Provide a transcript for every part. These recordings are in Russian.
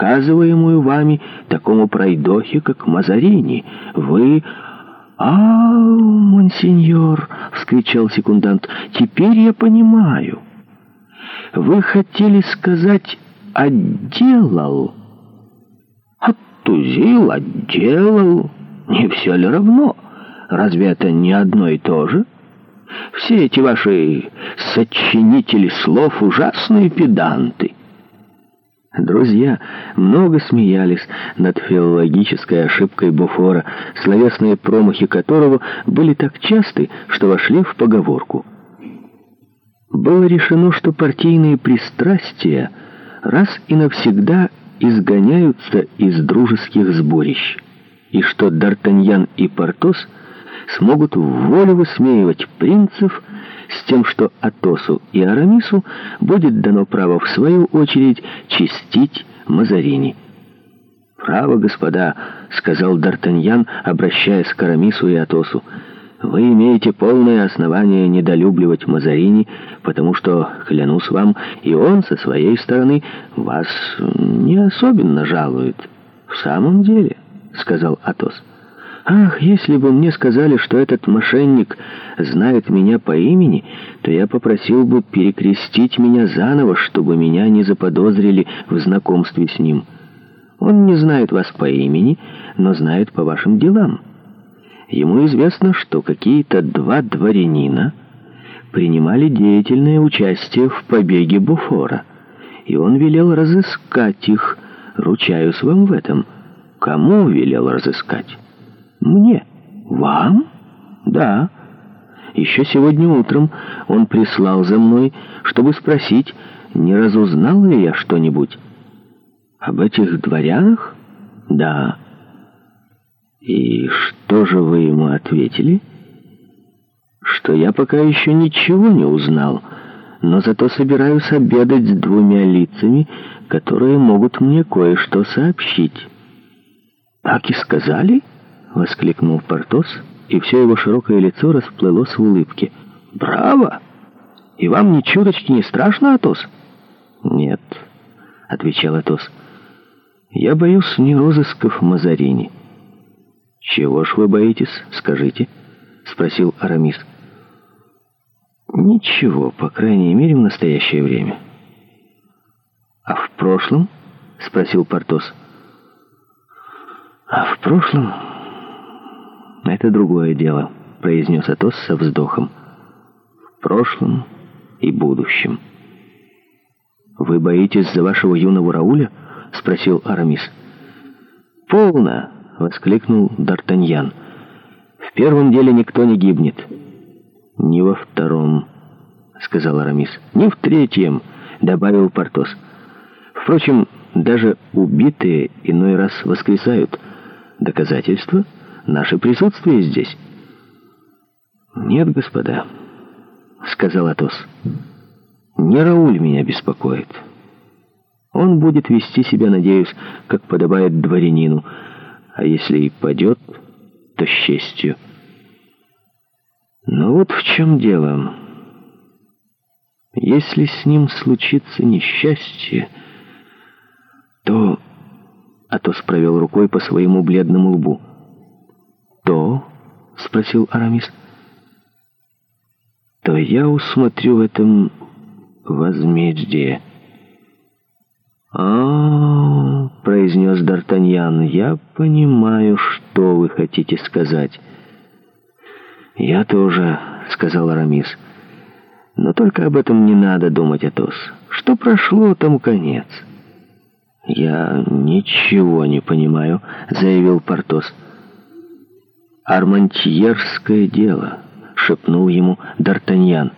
оказываемую вами такому пройдохе, как Мазарини. Вы... а монсеньор!» — вскричал секундант. «Теперь я понимаю. Вы хотели сказать «отделал». «Оттузил, отделал. Не все ли равно? Разве это не одно и то же?» «Все эти ваши сочинители слов — ужасные педанты». Друзья много смеялись над филологической ошибкой Буфора, словесные промахи которого были так часты, что вошли в поговорку. Было решено, что партийные пристрастия раз и навсегда изгоняются из дружеских сборищ, и что Д'Артаньян и Портос – смогут в волю высмеивать принцев с тем, что Атосу и Арамису будет дано право в свою очередь чистить Мазарини. «Право, господа», — сказал Д'Артаньян, обращаясь к Арамису и Атосу, — «вы имеете полное основание недолюбливать Мазарини, потому что, клянусь вам, и он со своей стороны вас не особенно жалует». «В самом деле», — сказал Атос, — Ах, если бы мне сказали, что этот мошенник знает меня по имени, то я попросил бы перекрестить меня заново, чтобы меня не заподозрили в знакомстве с ним. Он не знает вас по имени, но знает по вашим делам. Ему известно, что какие-то два дворянина принимали деятельное участие в побеге Буфора, и он велел разыскать их, ручаюсь вам в этом. Кому велел разыскать?» Мне? Вам? Да. Еще сегодня утром он прислал за мной, чтобы спросить, не разузнал ли я что-нибудь. Об этих дворянах? Да. И что же вы ему ответили? Что я пока еще ничего не узнал, но зато собираюсь обедать с двумя лицами, которые могут мне кое-что сообщить. Так и сказали? — воскликнул Портос, и все его широкое лицо расплылось в улыбке. «Браво! И вам ни чуточки не страшно, Атос?» «Нет», — отвечал Атос. «Я боюсь не розысков Мазарини». «Чего ж вы боитесь, скажите?» — спросил Арамис. «Ничего, по крайней мере, в настоящее время». «А в прошлом?» — спросил Портос. «А в прошлом...» «Это другое дело», — произнес Атос со вздохом. «В прошлом и будущем». «Вы боитесь за вашего юного Рауля?» — спросил Арамис. «Полно!» — воскликнул Д'Артаньян. «В первом деле никто не гибнет». не во втором», — сказал Арамис. не в третьем», — добавил Портос. «Впрочем, даже убитые иной раз воскресают. Доказательства?» наше присутствие здесь?» «Нет, господа», — сказал Атос. «Не Рауль меня беспокоит. Он будет вести себя, надеюсь, как подобает дворянину, а если и падет, то с честью». «Но вот в чем дело. Если с ним случится несчастье, то...» Атос провел рукой по своему бледному лбу — «То?» — спросил Арамис. «То я усмотрю в этом возмездие». А, — произнес Д'Артаньян. «Я понимаю, что вы хотите сказать». «Я тоже», — сказал Арамис. «Но только об этом не надо думать, Атос. Что прошло, тому конец». «Я ничего не понимаю», — заявил Портос. «Портос». «Армантьерское дело», — шепнул ему Д'Артаньян.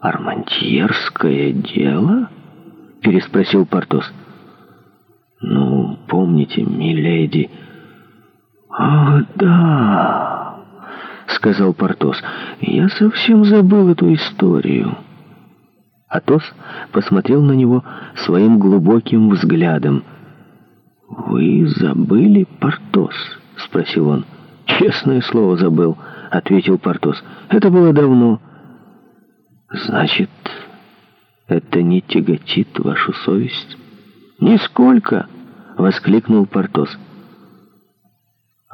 «Армантьерское дело?» — переспросил Портос. «Ну, помните, миледи...» «Ах, да!» — сказал Портос. «Я совсем забыл эту историю». Атос посмотрел на него своим глубоким взглядом. «Вы забыли Портос?» — спросил он. «Честное слово забыл», — ответил Портос. «Это было давно». «Значит, это не тяготит вашу совесть?» «Нисколько!» — воскликнул Портос.